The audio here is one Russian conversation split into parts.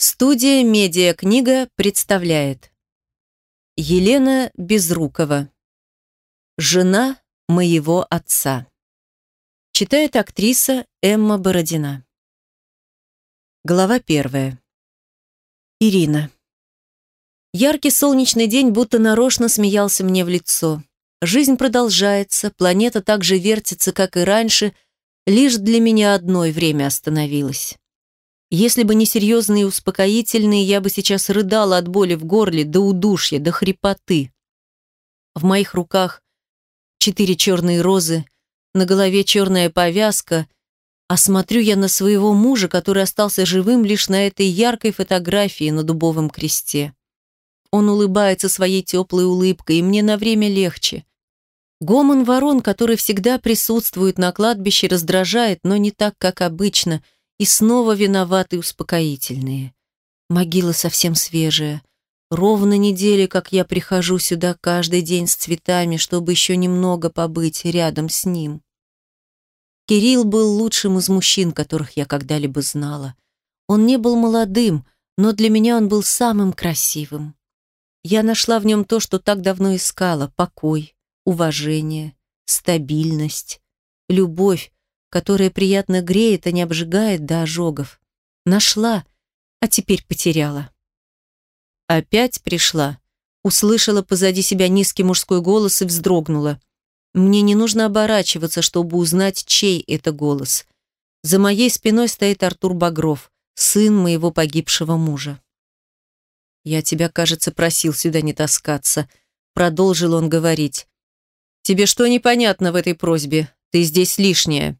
Студия «Медиакнига» представляет. Елена Безрукова. Жена моего отца Читает актриса Эмма Бородина. Глава первая. Ирина. Яркий солнечный день будто нарочно смеялся мне в лицо. Жизнь продолжается, планета так же вертится, как и раньше, лишь для меня одной время остановилось. Если бы не серьезные успокоительные, я бы сейчас рыдала от боли в горле, до удушья, до хрипоты. В моих руках четыре черные розы, на голове черная повязка, а смотрю я на своего мужа, который остался живым лишь на этой яркой фотографии на дубовом кресте. Он улыбается своей теплой улыбкой, и мне на время легче. Гомон ворон, который всегда присутствует на кладбище, раздражает, но не так, как обычно – и снова виноваты успокоительные. Могила совсем свежая. Ровно недели, как я прихожу сюда каждый день с цветами, чтобы еще немного побыть рядом с ним. Кирилл был лучшим из мужчин, которых я когда-либо знала. Он не был молодым, но для меня он был самым красивым. Я нашла в нем то, что так давно искала — покой, уважение, стабильность, любовь, которая приятно греет, а не обжигает до ожогов. Нашла, а теперь потеряла. Опять пришла. Услышала позади себя низкий мужской голос и вздрогнула. Мне не нужно оборачиваться, чтобы узнать, чей это голос. За моей спиной стоит Артур Багров, сын моего погибшего мужа. «Я тебя, кажется, просил сюда не таскаться», — продолжил он говорить. «Тебе что непонятно в этой просьбе? Ты здесь лишняя»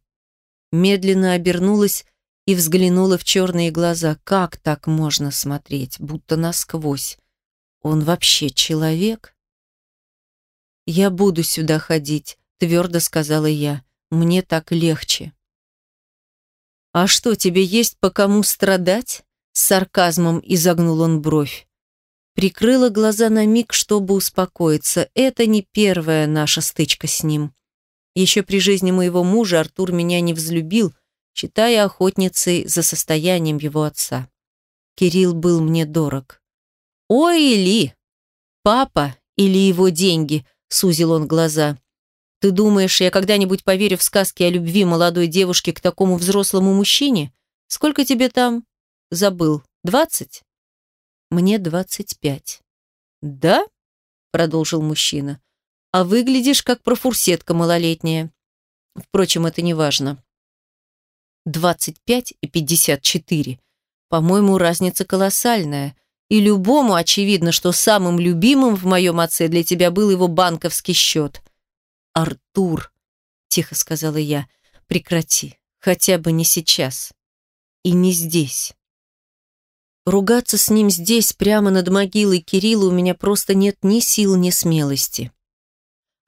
медленно обернулась и взглянула в черные глаза. Как так можно смотреть, будто насквозь? Он вообще человек? «Я буду сюда ходить», — твердо сказала я. «Мне так легче». «А что, тебе есть по кому страдать?» С сарказмом изогнул он бровь. Прикрыла глаза на миг, чтобы успокоиться. Это не первая наша стычка с ним. Еще при жизни моего мужа Артур меня не взлюбил, считая охотницей за состоянием его отца. Кирилл был мне дорог. «Ой, Или! Папа или его деньги?» — сузил он глаза. «Ты думаешь, я когда-нибудь поверю в сказки о любви молодой девушки к такому взрослому мужчине? Сколько тебе там?» «Забыл. Двадцать?» «Мне двадцать пять». «Да?» — продолжил мужчина а выглядишь как профурсетка малолетняя. Впрочем, это не важно. 25 и 54. По-моему, разница колоссальная. И любому очевидно, что самым любимым в моем отце для тебя был его банковский счет. «Артур», — тихо сказала я, — «прекрати, хотя бы не сейчас. И не здесь». Ругаться с ним здесь, прямо над могилой Кирилла, у меня просто нет ни сил, ни смелости.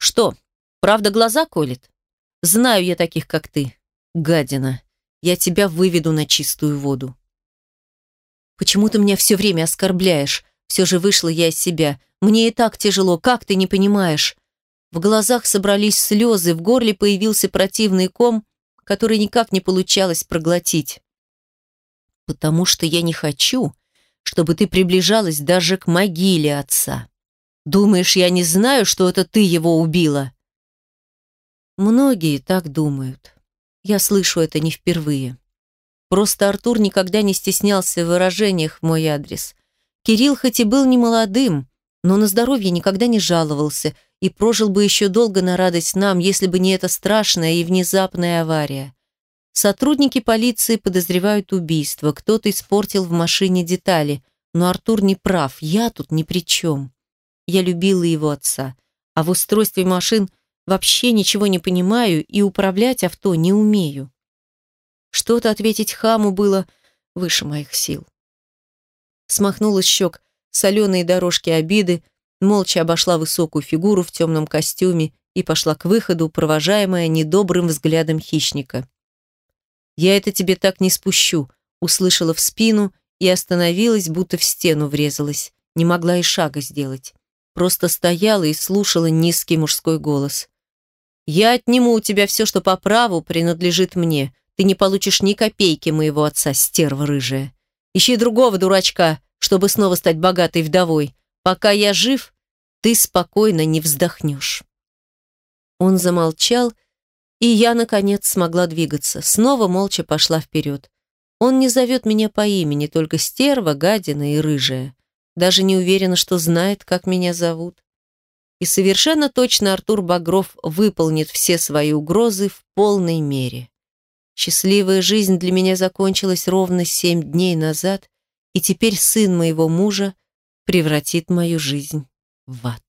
Что, правда глаза колет? Знаю я таких, как ты. Гадина. Я тебя выведу на чистую воду. Почему ты меня все время оскорбляешь? Все же вышла я из себя. Мне и так тяжело, как ты не понимаешь? В глазах собрались слезы, в горле появился противный ком, который никак не получалось проглотить. Потому что я не хочу, чтобы ты приближалась даже к могиле отца. Думаешь, я не знаю, что это ты его убила?» Многие так думают. Я слышу это не впервые. Просто Артур никогда не стеснялся в выражениях в мой адрес. Кирилл хоть и был не молодым, но на здоровье никогда не жаловался и прожил бы еще долго на радость нам, если бы не эта страшная и внезапная авария. Сотрудники полиции подозревают убийство, кто-то испортил в машине детали, но Артур не прав, я тут ни при чем. Я любила его отца, а в устройстве машин вообще ничего не понимаю и управлять авто не умею. Что-то ответить хаму было выше моих сил. Смахнула щек соленые дорожки обиды, молча обошла высокую фигуру в темном костюме и пошла к выходу, провожаемая недобрым взглядом хищника. «Я это тебе так не спущу», услышала в спину и остановилась, будто в стену врезалась. Не могла и шага сделать просто стояла и слушала низкий мужской голос. «Я отниму у тебя все, что по праву принадлежит мне. Ты не получишь ни копейки моего отца, стерва рыжая. Ищи другого дурачка, чтобы снова стать богатой вдовой. Пока я жив, ты спокойно не вздохнешь». Он замолчал, и я, наконец, смогла двигаться. Снова молча пошла вперед. Он не зовет меня по имени, только стерва, гадина и рыжая. Даже не уверена, что знает, как меня зовут. И совершенно точно Артур Багров выполнит все свои угрозы в полной мере. Счастливая жизнь для меня закончилась ровно семь дней назад, и теперь сын моего мужа превратит мою жизнь в ад.